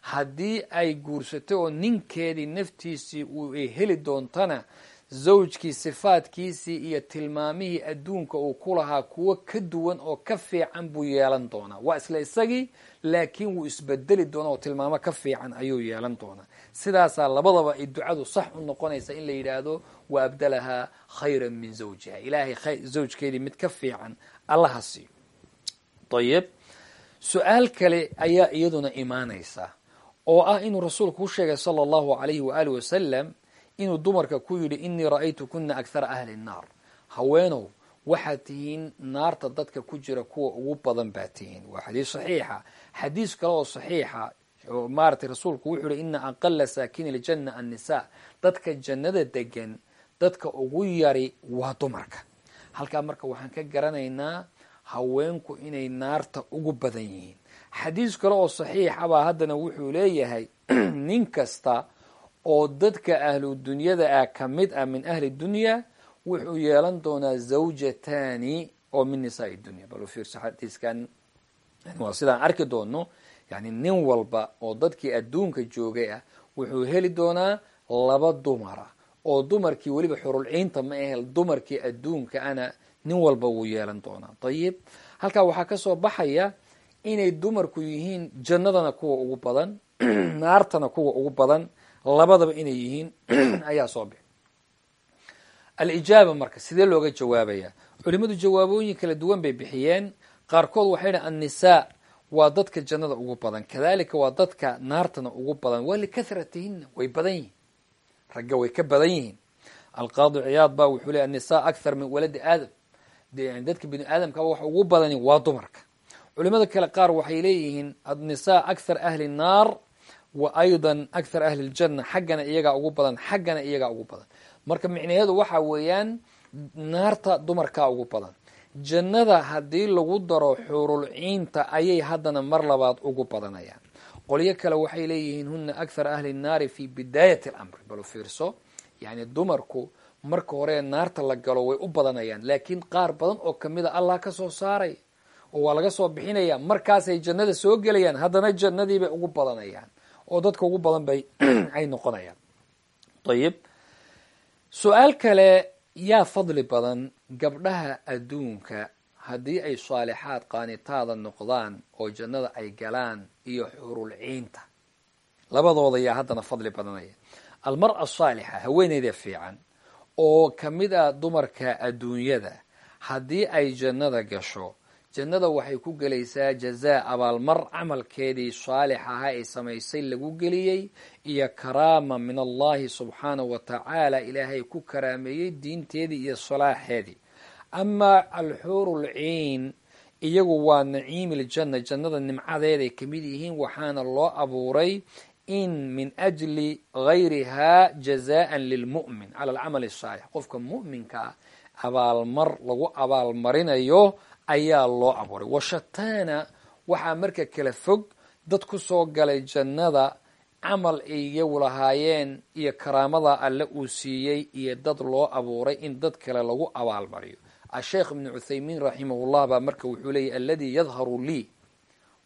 [SPEAKER 2] Haddii ay guursatay oo ninkeedii naftiisii uu ay heli doontana zawjkii sifaadkiisii iyo tilmaamihii adduunka uu ku lahaa kuwo ka duwan oo ka fiican buu yeelan doonaa. Waa isla isagii laakiin wuu isbedeli doonaa oo tilmaamo ka fiican ayuu yeelan doonaa. Sidaasaa labadaba ay ducadu sax u noqonaysa in la yidhaahdo wa abdalahaa khayra min zawjiha. Ilaahay zawjkeedii mid ka fiican allaha siiyo ayib su'aal kale ayaa iyaduna imaanaysa oo ah inuu rasuulku u sheegay sala allahu alayhi waaalih wasalam inuu dumarka ku yidhi inii ra'aytu kuna akhara ahli nnaar haweenow waxaad tihiin naarta dadka ku jira kuwa ugu badan baa tihiin. Waa xadiis saxiixa. Xadiis kale oo saxiixa oo rasuulku wuxuu yihi ina aqala saakini iljanna annisa dadka jannada degan dadka ugu yari waa dumarka. Halkaa marka waxaan ka garanaynaa haweenku inay naarta ugu badan yihiin. Xadiis kale oo saxiixa baa haddana wuxuu leeyahay nin kasta oo dadka ahlu dunyada ah ka mid ah min ahli dunya wuxuu yeelan doonaa zawjatani oo min nisaai dunya. Bal fiirso xadiiskan waa sidaan arki doono yani nin walba oo dadkii adduunka joogay ah wuxuu heli doonaa laba dumara oo dumarkii weliba xurulciinta ma ahel dumarkii adduunka ana nin walba wuu yeelan doonaa. Ayib halkaa waxaa ka soo baxaya inay dumarku yihiin jannadana kuwa ugu badan naartana kuwa ugu badan labadaba inay yihiin ayaa soo bixi. Alijaaba marka sidee looga jawaabaya? Culimadu jawaabooyin kala duwan bay bixiyeen. Qaarkood waxay dhahen annisaa waa dadka jannada ugu badan. Kadalika waa dadka naartana ugu badan. Waa likahratihina way badan yihiin. Ragga way ka badan yihiin. Alqaadi ciyaad ba wuxuu ley annisaa akthar min waladi aadam. Dadka bini aadamkaba waxa ugu badani waa dumarka. Culimada kale qaar waxay leeyihiin annisaa akthar ahli naar wa aydan akthar ahli ljanna xaggana iyagaa ugu badan xaggana iyagaa ugu badan. Marka micnaheedu waxa weeyaan naarta dumarkaa ugu badan. Jannada haddii lagu daro xuurulciinta ayay haddana mar labaad ugu badanayaan. Qolyo kale waxay leeyihiin huna akthar ahli nnaari fi bidaayati alamri. Balu fiirso yani dumarku marka hore naarta la galo way u badanayaan. Laakiin qaar badan oo ka mid a allah ka soo saaray oo waa laga soo bixinaya markaasay jannada soo gelayaan haddana jannadiibay ugu badanayaan oo dadka ugu badan bay ay noqonayaan. Ayib su'aal kale yaa fadli badan gabdhaha adduunka haddii ay saalixaad qaanitaada noqdaan oo jannada ay galaan iyo xurulciinta labadooda yaa haddana fadli badanaya. Almara saalixa haweeneyda fiican oo ka mid ah dumarka adduunyada haddii ay jannada gasho jannada waxay ku gelaysaa jazaa abaalmar camalkeedii saalix ahaa ay samaysay lagu geliyey iyo karaama min allahi subxaanahu wa tacaala ilaahay ku karaameeyey diinteedii iyo salaaxeedii. Amaa alxuuru lciin iyagu waa naciimi ljanna jannada nimcadeeday ka mid yihiin waxaana loo abuuray in min ajli gayrihaa jazaan lilmu'min cala alcamali asaalix qofka mu'minkaa abaalmar lagu abaalmarinayo ayaa loo abuuray. Washataana waxaa marka kala fog dad ku soo galay jannada camal ay iyagu lahaayeen iyo karaamada alle uu siiyey iyo dad loo abuuray in dad kale lagu abaalmariyo. Asheekh ibnu cuthaymiin raximahullah baa marka wuxuu leeyahy aladii yadharu lii.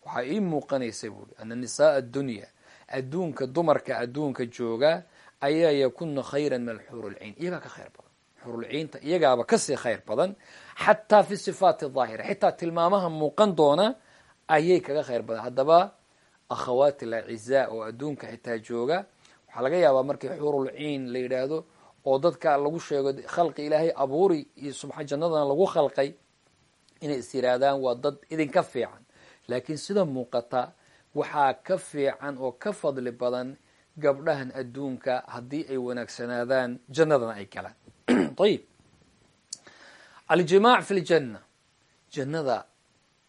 [SPEAKER 2] Waxaa ii muuqanaysa buuri ana nisaaa addunya adduunka dumarka adduunka jooga ayaa yakuna khayran min alxuur lciin iyagaa ka khayr badan xurulciinta iyagaaba ka sii khayr badan xataa fi sifaati daahira xitaa tilmaamaha muuqan doona ayay kaga khayr badan. Haddaba akhawaati alacizaa oo adduunka xitaa jooga waxaa laga yaabaa markii xurulciin la yidhaahdo oo dadka lagu sheego khalqi ilaahay abuuri iyo subxa jannadana lagu khalqay inay is yidhaahdaan waa dad idinka fiican. Laakiin sida muuqata waxaa ka fiican oo ka fadli badan gabdhahan adduunka haddii ay wanaagsanaadaan jannadana ay galaan ayib aljimaac fi ljanna jannada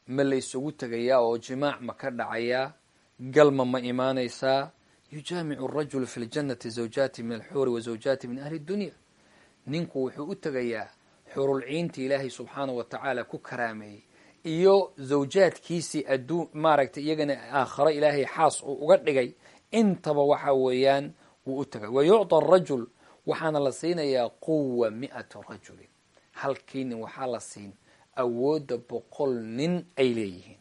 [SPEAKER 2] ma la isugu tegayaa oo jimaac ma ka dhacayaa galma ma imaanaysaa yujaamicu arajulu fi ljannati zawjaati min alxuuri wa zawjaati min ahli dunya ninku wuxuu u tegayaa xurulciinta ilaahay subxaanahu wa tacaala ku karaameeyey iyo zawjaadkiisii adduun maaragtay iyagana aakharo ilaahay xaas uu uga dhigay intaba waxa weeyaan wuu u tegay wa yucطa arajul waxaana la siinayaa quwa mi'ata rajulin halkii nin waxaa la siin awoodda boqol nin ay leeyihiin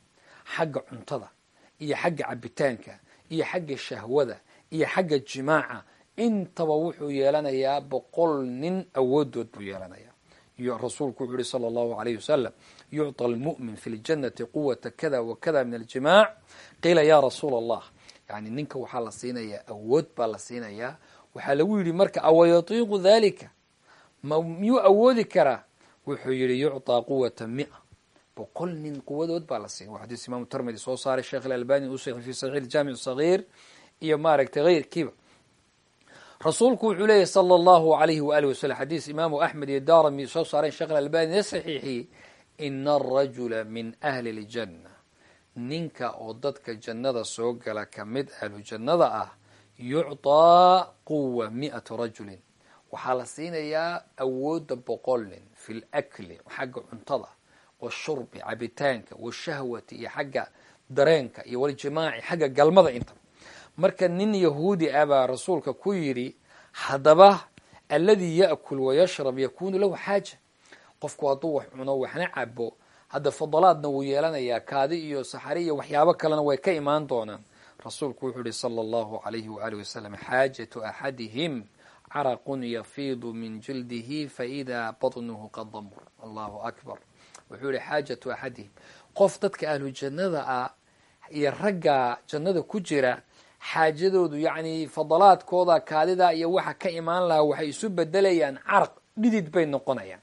[SPEAKER 2] xagga cuntada iyo xagga cabitaanka iyo xagga shahwada iyo xagga jimaaca intaba wuxuu yeelanayaa boqol nin awoodood buu yeelanayaa rasuulku wuxuu yihi salى اllahu alayh wasalam yucطى almu'min fi ljannati quwata kada wa kada min aljimaac qiila ya rasuula allah yani ninka waxaa la siinayaa awood baa la siinayaa waxaa lagu yidhi marka awayatiiqu dalika ma miyuu awoodi karaa wuxuu yihi yucطىa quwata mia boqol nin quwadood baa la siinay waa xadiis imaamu tirmidi soo saaray sheekh alalbani uu sheekhay fi saxiix jaamic sagiir iyo maaragtay heyrkiiba rasuulku wuxuu leeyahy salى اllahu alayhi waalihi wasalam xadiis imaamu axmed iyo darami soo saareen sheekh alalbani saxiixiyey ina arajula min ahli اljanna ninka oo dadka jannada soo gala ka mid ahlu jannada ah yucطىa quwa mi'ata rajulin. Waxaa la siinayaa awooda boqol nin fi lakli xagga cuntada washurbi cabitaanka washahwati iyo xagga dareenka iyo waljimaaci xagga galmada intaba marka nin yahuudi ah baa rasuulka ku yidhi haddaba alladii ya'kul wayashrab yakunu lahu xaaja. Qofku hadduu wax cuno waxna cabo hadda fadalaadna wuu yeelanayaa kaadi iyo saxari iyo waxyaabo kalena way ka imaan doonaan rasuulku wuxuu yihi sala allahu alayhi waaalih wasalam xaajatu axadihim caraqun yafiidu min jildihi faidaa batnuhu qad damur allahu akbar. Wuxuu yihi xaajatu axadihim. Qof dadka ahlu jannada ah iyo ragga jannada ku jira xaajadoodu yacni fadalaadkooda kaadida iyo waxa ka imaan lahaa waxay isu bedelayaan caraq dhidid bay noqonayaan.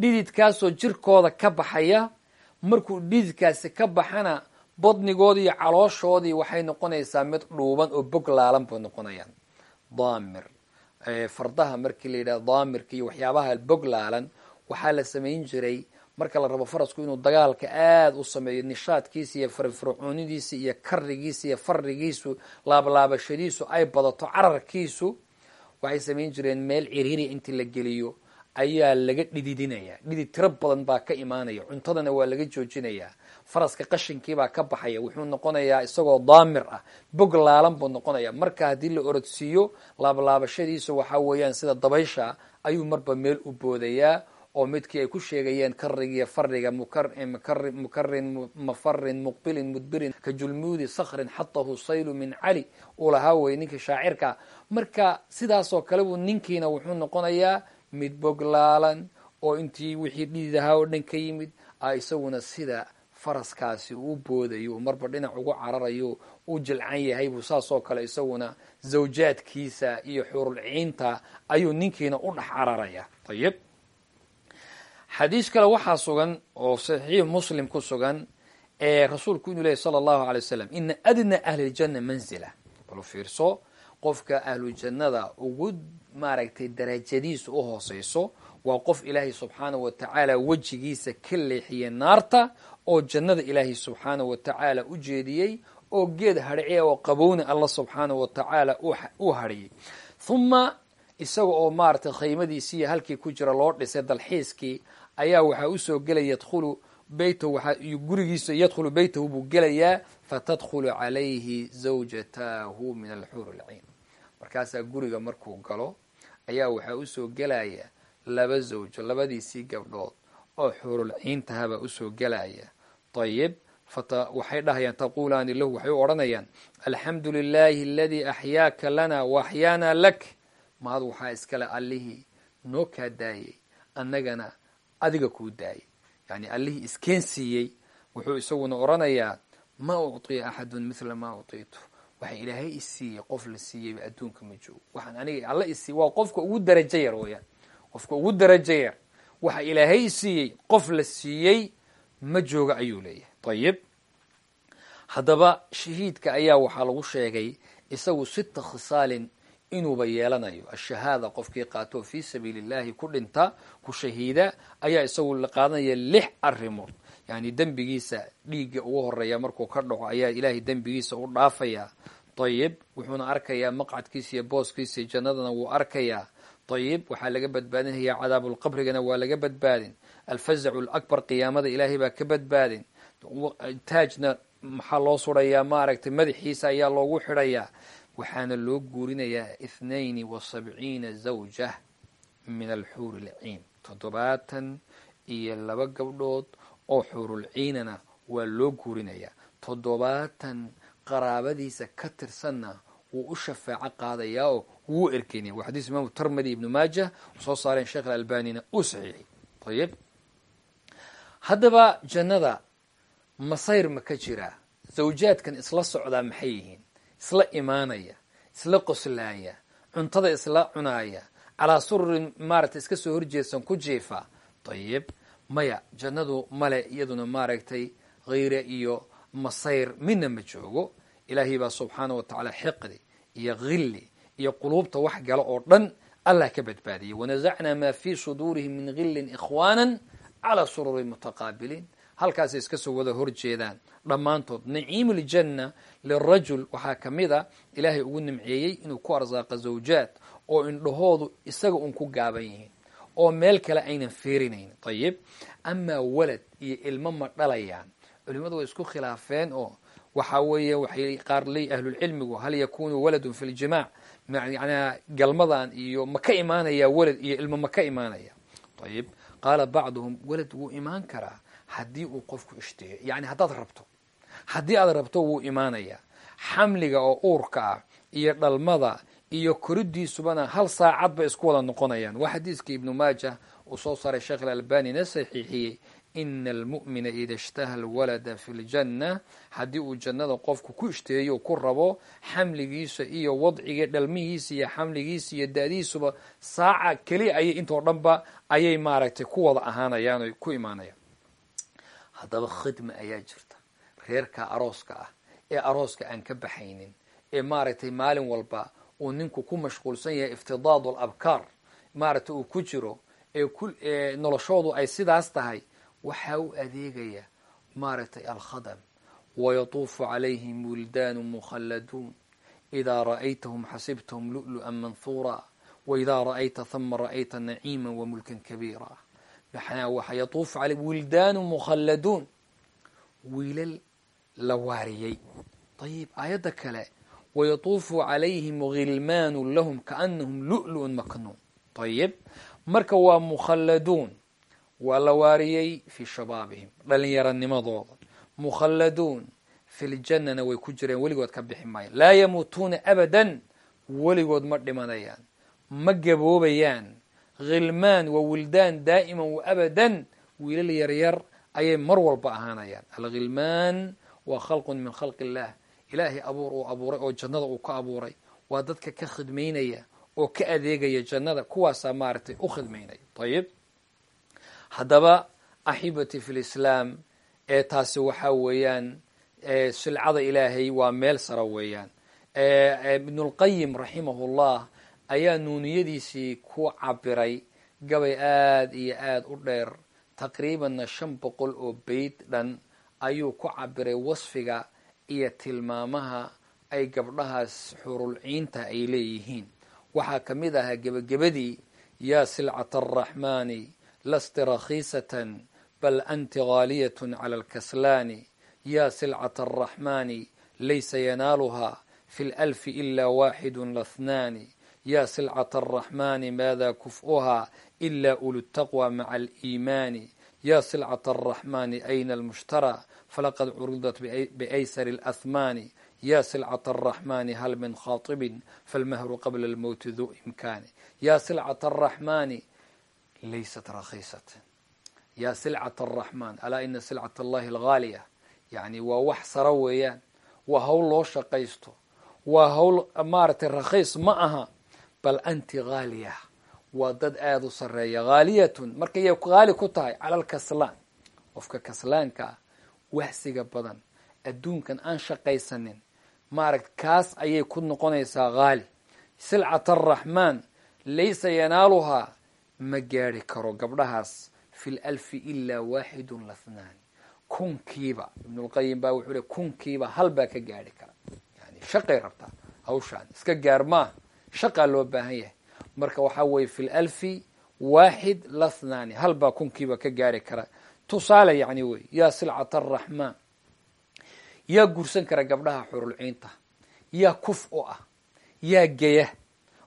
[SPEAKER 2] Dhididkaasoo jirkooda ka baxaya markuu dhididkaasi ka baxana badnigoodii iyo calooshoodii waxay noqonaysaa mid dhuuban oo bog laalan bay noqonayaan. Daamir. Fardaha markii la yidhahdo daamirka iyo waxyaabaha bog laalan waxaa la samayn jiray marka la rabo farasku inuu dagaalka aada u sameeyo nishaadkiisa iyo firfircoonidiisa iyo karigiisa iyo farigiisu laablaabashadiisu ay badato cararkiisu waxay samayn jireen meel ciriiri intii la geliyo ayaa laga dhididinayaa dhidid tiro badan baa ka imaanaya. Cuntadana waa laga joojinayaa faraska qashinkiibaa ka baxaya. Wuxuu noqonayaa isagoo daamir ah. Bog laalan buu noqonaya marka haddii la orodsiiyo laablaabashadiisa waxaa weeyaan sida dabaysha ayuu marba meel u boodayaa oo midkii ay ku sheegayeen karigiiyo fariga mukarin mafarin muqbilin mudbirin ka julmuudi sakrin xatahu saylu min cali. Uu lahaa wey ninka shaacirka. Marka sidaasoo kale buu ninkiina wuxuu noqonayaa mid boglaalan oo intii wixii dhidid ahaa oo dhan ka yimid a isaguna sida faraskaasi uu boodayo marba dhinac ugu cararayo u jilcan yahay buu saasoo kale isaguna zawjaadkiisa iyo xurulciinta ayuu ninkiina u dhex cararaya. Ayib xadiis kale waxaa sugan oo saxiix muslim ku sugan ee rasuulku inuu lehy sala allahu alay wasalam ina adna ahli ljanna manzila. Balu fiirso qofka ahlu jannada ugu maaragtay darajadiisa u hooseyso waa qof ilaahay subxaanahu wa tacaala wejigiisa ka leexiyey naarta oo jannada ilaahay subxaanahu wa tacaala u jeediyey oo geed hadhiciya oo qabowna alla subxaanahu wa tacaala uu hadhiyey huma isaga oo maaragtay khaymadiisiiyo halkii ku jira loo dhisay dalxiiskii ayaa waxaa u soo gelaya yadkhulu beytahu waxaa gurigiisa yadkhulu beytahu buu gelayaa fatadkhulu calayhi zawjataahu min alxuur alciin markaasaa guriga markuu galo ayaa waxaa u soo gelaya laba zawjo labadiisii gabdhood oo xuurulciintahabaa u soo gelaya. Ayib waxay dhahayaan taquulaani lahu waxay u odhanayaan alxamdu lilaahi aladii axyaaka lana wa axyaana lak. Mahad waxaa iskale allihii noo kaa daayey annagana adiga kuu daayey yani allihii iskeen siiyey wuxuu isaguna odhanayaa ma ucطiya axadun mithla ma ucطitu waxa ilaahay isiiyey qof la siiyeyba adduunka ma joogo. Waxaan aniga alla isiiy waa qofka ugu darajo yar weyaan qofka ugu darajo yar waxa ilaahay isiiyey qof la siiyey ma jooga ayuu leeyahay. Ayib haddaba shahiidka ayaa waxaa lagu sheegay isagu sita khisaalin inuuba yeelanayo. Ashahaada qofkii qaato fii sabiili llahi ku dhinta ku shahiida ayaa isagu la qaadanaya lix arrimood. Yani dembigiisa dhiigga ugu horreeya markuu ka dhaco ayaa ilaahay dembigiisa u dhaafaya ayib wuxuuna arkayaa maqcadkiisa iyo booskiisa iyo jannadana wuu arkayaa. Ayib waxaa laga badbaadinaya cadaabulqabrigana waa laga badbaadin. Alfazacu lakbar qiyaamada ilaahay baa ka badbaadin. Taajna maxaa loo surayaa? Maaragtay madaxiisa ayaa loogu xidhayaa. Waxaana loo guurinayaa ithnayni wa sabciina zawja min alxuuri lciin toddobaatan iyo laba gabdhood oo xuurulciinana waa loo guurinayaa. Toddobaatan qaraabadiisa ka tirsanna wuu u shafaaco qaadayaa oo wuu ergeynaya waa xadiis imaamu termadi ibnu maajah soo saareen sheekh alalbanina uu saxiixiyey ayib haddaba jannada masayr ma ka jiraa zawjaadkan isla socdaa maxay yihiin? Isla imaanaya isla qoslaaya cuntada isla cunaaya calaa sururin maaragtay iska soo horjeedsan ku jiifa. Ayib maya jannadu male iyaduna maaragtay khayre iyo masayr midna ma joogo. Ilaahay baa subxaana wa tacaala xiqdi iyo khilli iyo quluubta wax gala oo dhan allah ka badbaadiyay. Wanasacnaa maa fii suduurihim min khillin ikhwaana calaa sururin mutaqaabiliin halkaasay iska soo wada horjeedaan dhammaantood naciimu ljanna lirajul waxaa ka mid a ilaahay ugu nimceeyey inuu ku arsaaqa zawjaad oo indhahoodu isaga un ku gaaban yihiin oo meel kale aynan feerinayn ayib amaa walad iyo ilmo ma dhalayaan culimadu way isku khilaafeen oo waxa weeye waxay qaar leey ahlulcilmigu hal yakunu waladun fi ljimaac manaa galmadan iyo ma ka imaanaya walad iyo ilmo ma ka imaanaya. Ayib qaala bacduhum walad wuu imaan karaa haddii uu qofku ishtiyo. Yani haddaad rabto haddii aad rabto wuu imaanayaa. Xamliga oo uurka ah iyo dhalmada iyo koridiisubana hal saacad bay isku wada noqonayaan. Waa xadiiska ibnu maaja uu soo saaray sheekh alalbanina saxiixiyey ina almu'mina ida ishtaha alwalada fi ljanna haddii uu jannada qofku ku ishtaeyo ku rabo xamligiisa iyo wadciga dhalmihiisa iyo xamligiisa iyo da-diisuba saaca keliya ayay intoo dhanba ayay maaragtay ku wada ahaanayaan ku imaanayaan. Haddaba khidma ayaa jirta. Reerka arooska ah ee arooska aan ka baxaynin ee maaragtay maalin walba uu ninku ku mashquulsan yahay iftidaad alabkaar maaragtay uu ku jiro ee noloshoodu ay sidaas tahay waxaa u adeegaya maaragtay alkhadam wayatuufu calayhim wildaanu mukhalladuun. Idaa ra'aytahum xasibtahum lu'lu'an manhuura waidaa ra'ayta hama ra'ayta naciima wamulkan kabiira. Yatuufu aley wildaanu mukhalladuun. Wiilal la waariyey ayib aayadda kale wayatuufu calayhimghilmaanu lahum kaanahum lu'lu'un maknuun. Ayib marka waa mukhalladuun waa la waariyey fii shabaabihim dhallinyaranimadooda. Mukhalladuun fi ljannana way ku jireen weligood ka bixi maayaan laa yamuutuuna abadan weligood ma dhimanayaan. Ma gaboobayaan. Khilmaan wa wildaan daa'iman wa abadan wiilal yaryar ayay mar walba ahaanayaan. Alkhilmaan waa khalqun min khalqi illaah ilaahay abuur uu abuuray oo jannada uu ka abuuray. Waa dadka ka khidmaynaya oo ka adeegaya jannada kuwaasaa maaragtay u khidmaynaya. Ayib haddaba axibati fi lislaam ee taasi waxaa weeyaan silcada ilaahay waa meel sara weeyaan. Ibnulqayim raximahullah ayaa nuuniyadiisii ku cabiray gabay aada iyo aada u dheer. Taqriibanna shan boqol oo beyt dhan ayuu ku cabiray wasfiga iyo tilmaamaha ay gabdhahaas xurulciinta ay leeyihiin. Waxaa ka mid ahaa gebagabadii yaa silcata araxmaani lasti rakhiisatan bal anti gaaliyatun cala alkaslaani yaa silcata araxmaani laysa yanaaluhaa fi lalfi ila waaxidu lathnaani yaa silcata araxmaani maada kuf'uhaa ila ulutaqwa maca aliimaani yaa silcata araxmaani ayna almushtaraa falaqad curidat biaysari alathmaani yaa silcata araxmaani hal min khaatibin falmahru qabla almowti duu imkaani yaa silcata araxmaani laysat rakhiisatan yaa silcata araxmaan alaa ina silcata allahi alghaaliya yacni waa wax sara weeyaan waa hawl loo shaqaysto waa hawl maaragtay rakhiis ma aha bal anti ghaaliya waa dad aada u sareeya haaliyatun markayay haali ku tahay cala alkaslaan qofka kaslaankaa waxsiga badan adduunkan aan shaqaysanin maaragt kaas ayay ku noqonaysaa haali silcat araxmaan laysa yanaaluhaa ma gaari karo gabdhahaas fi lalfi ilaa waaxidun lathnaani kunkiiba ibnulqayim baa wuxuu le kunkiiba hal baa ka gaari kara. Yani shaqay rabtaa hawshaan. Iska gaar maaha shaqaa loo baahan yahay. Marka waxaa weeye fi lalfi waaxid lathnaani hal baa kunkiiba ka gaari kara. Tusaale yacni wey yaa silcat araxmaan yaa guursan kara gabdhaha xurulciinta yaa kuf u ah yaa geya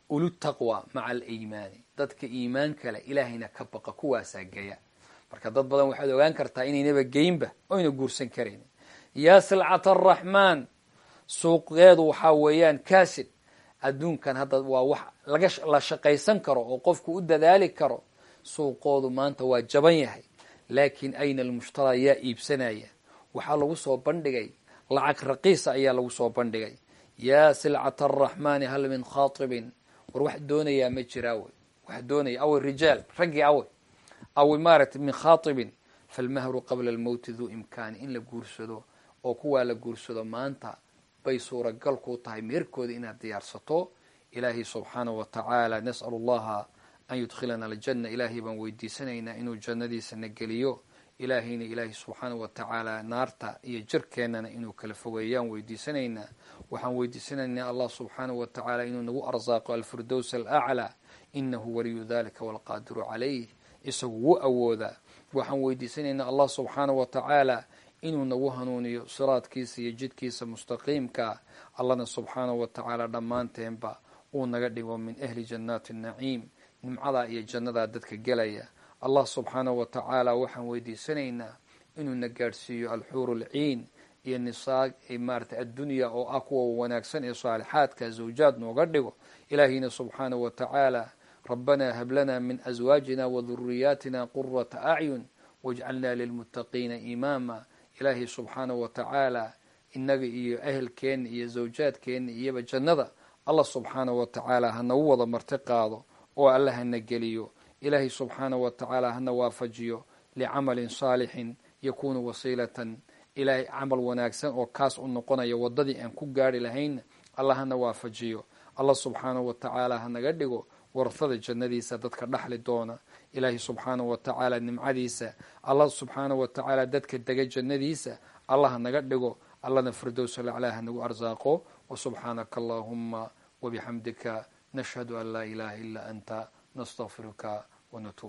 [SPEAKER 2] ulu taqwa maca aliimaani dadka iimaan kale ilaahayna ka baqa kuwaasaa geya marka dad badan waxaad ogaan kartaa inaynaba geynba oyna guursan karayn yaa silcat araxmaan suuqeedu waxaa weeyaan kaasid adduunkan hadda waa wax laga la shaqaysan karo oo qofku u dadaali karo suuqoodu maanta waa jaban yahay. Laakiin ayna almushtaraa yaa iibsanaya. Waxaa lagu soo bandhigay lacag raqiisa ayaa lagu soo bandhigay. Yaa silcata araxmaani hal min khaatibin. War wax doonayaa ma jiraa wey wax doonaya awe rijaal raggii awe awe maaragtay min khaatibin falmahru qabla almowti duu imkaani in la guursado oo kuwaa la guursado maanta bay suuragal ku tahay meerkooda inaad diyaarsato. Ilaahay subxaanahu wa tacaala nas'al allaha an yudkhilana aljanna. Ilaahay baan weydiisanaynaa inuu jannadiisana geliyo. Ilaahayna ilaahay subxaanahu wa tacaala naarta iyo jirkeennana inuu kala fogeeyaan weydiisanaynaa. Waxaan weydiisanaynaa allah subxaanahu wa tacaala inuu nagu arsaaqo alfirdows alaclaa inahu waliyu dalika walqaadiru calayh isagu wuu awoodaa. Waxaan weydiisanaynaa allah subxaanahu wa tacaala inuu nagu hanuuniyo siraadkiisa iyo jidkiisa mustaqiimka allana subxaanahu wa tacaala dhammaanteenba uu naga dhigo min ahli jannaati naciim nimcadaa iyo jannadaa dadka gelaya. Allah subxaanahu wa tacaala waxaan weydiisanaynaa inuu na gaadhsiiyo alxuuru alciin iyo nisaag maarata addunya oo ah kuwa wanaagsan ee saalixaadka zawjaad nooga dhigo. Ilaahiyna subxaanahu wa tacaala lana min aswaajina wa duriyaatina qurata acyun wajcalna lilmuttaqiina imaama ilaahay subxaanahu wa tacaala innaga iyo ehelkeenna iyo zawjaadkeenna iyoba jannada allah subxaanahu wa tacaala hanagu wada marti qaado oo alla hana geliyo ilaahay subxaanahu wa tacaala hana waafajiyo licamalin saalixin yakuunu wasiilatan ilaahay camal wanaagsan oo kaas u noqonaya waddadii aan ku gaari lahaynna alla hana waafajiyo allah subxaanahu wa tacaala hanaga dhigo warthada jannadiisa dadka dhaxli doona. Ilaahay subxaanahu wa tacaala nimcadiisa allah subxaanahu wa tacaala dadka dega jannadiisa allah hanaga dhigo allana firdows alaclaa hanagu arsaaqo. Wasubxaanaka allahuma wabixamdika nashhadu an laa ilaha ila anta nastaqfiruka wanatuub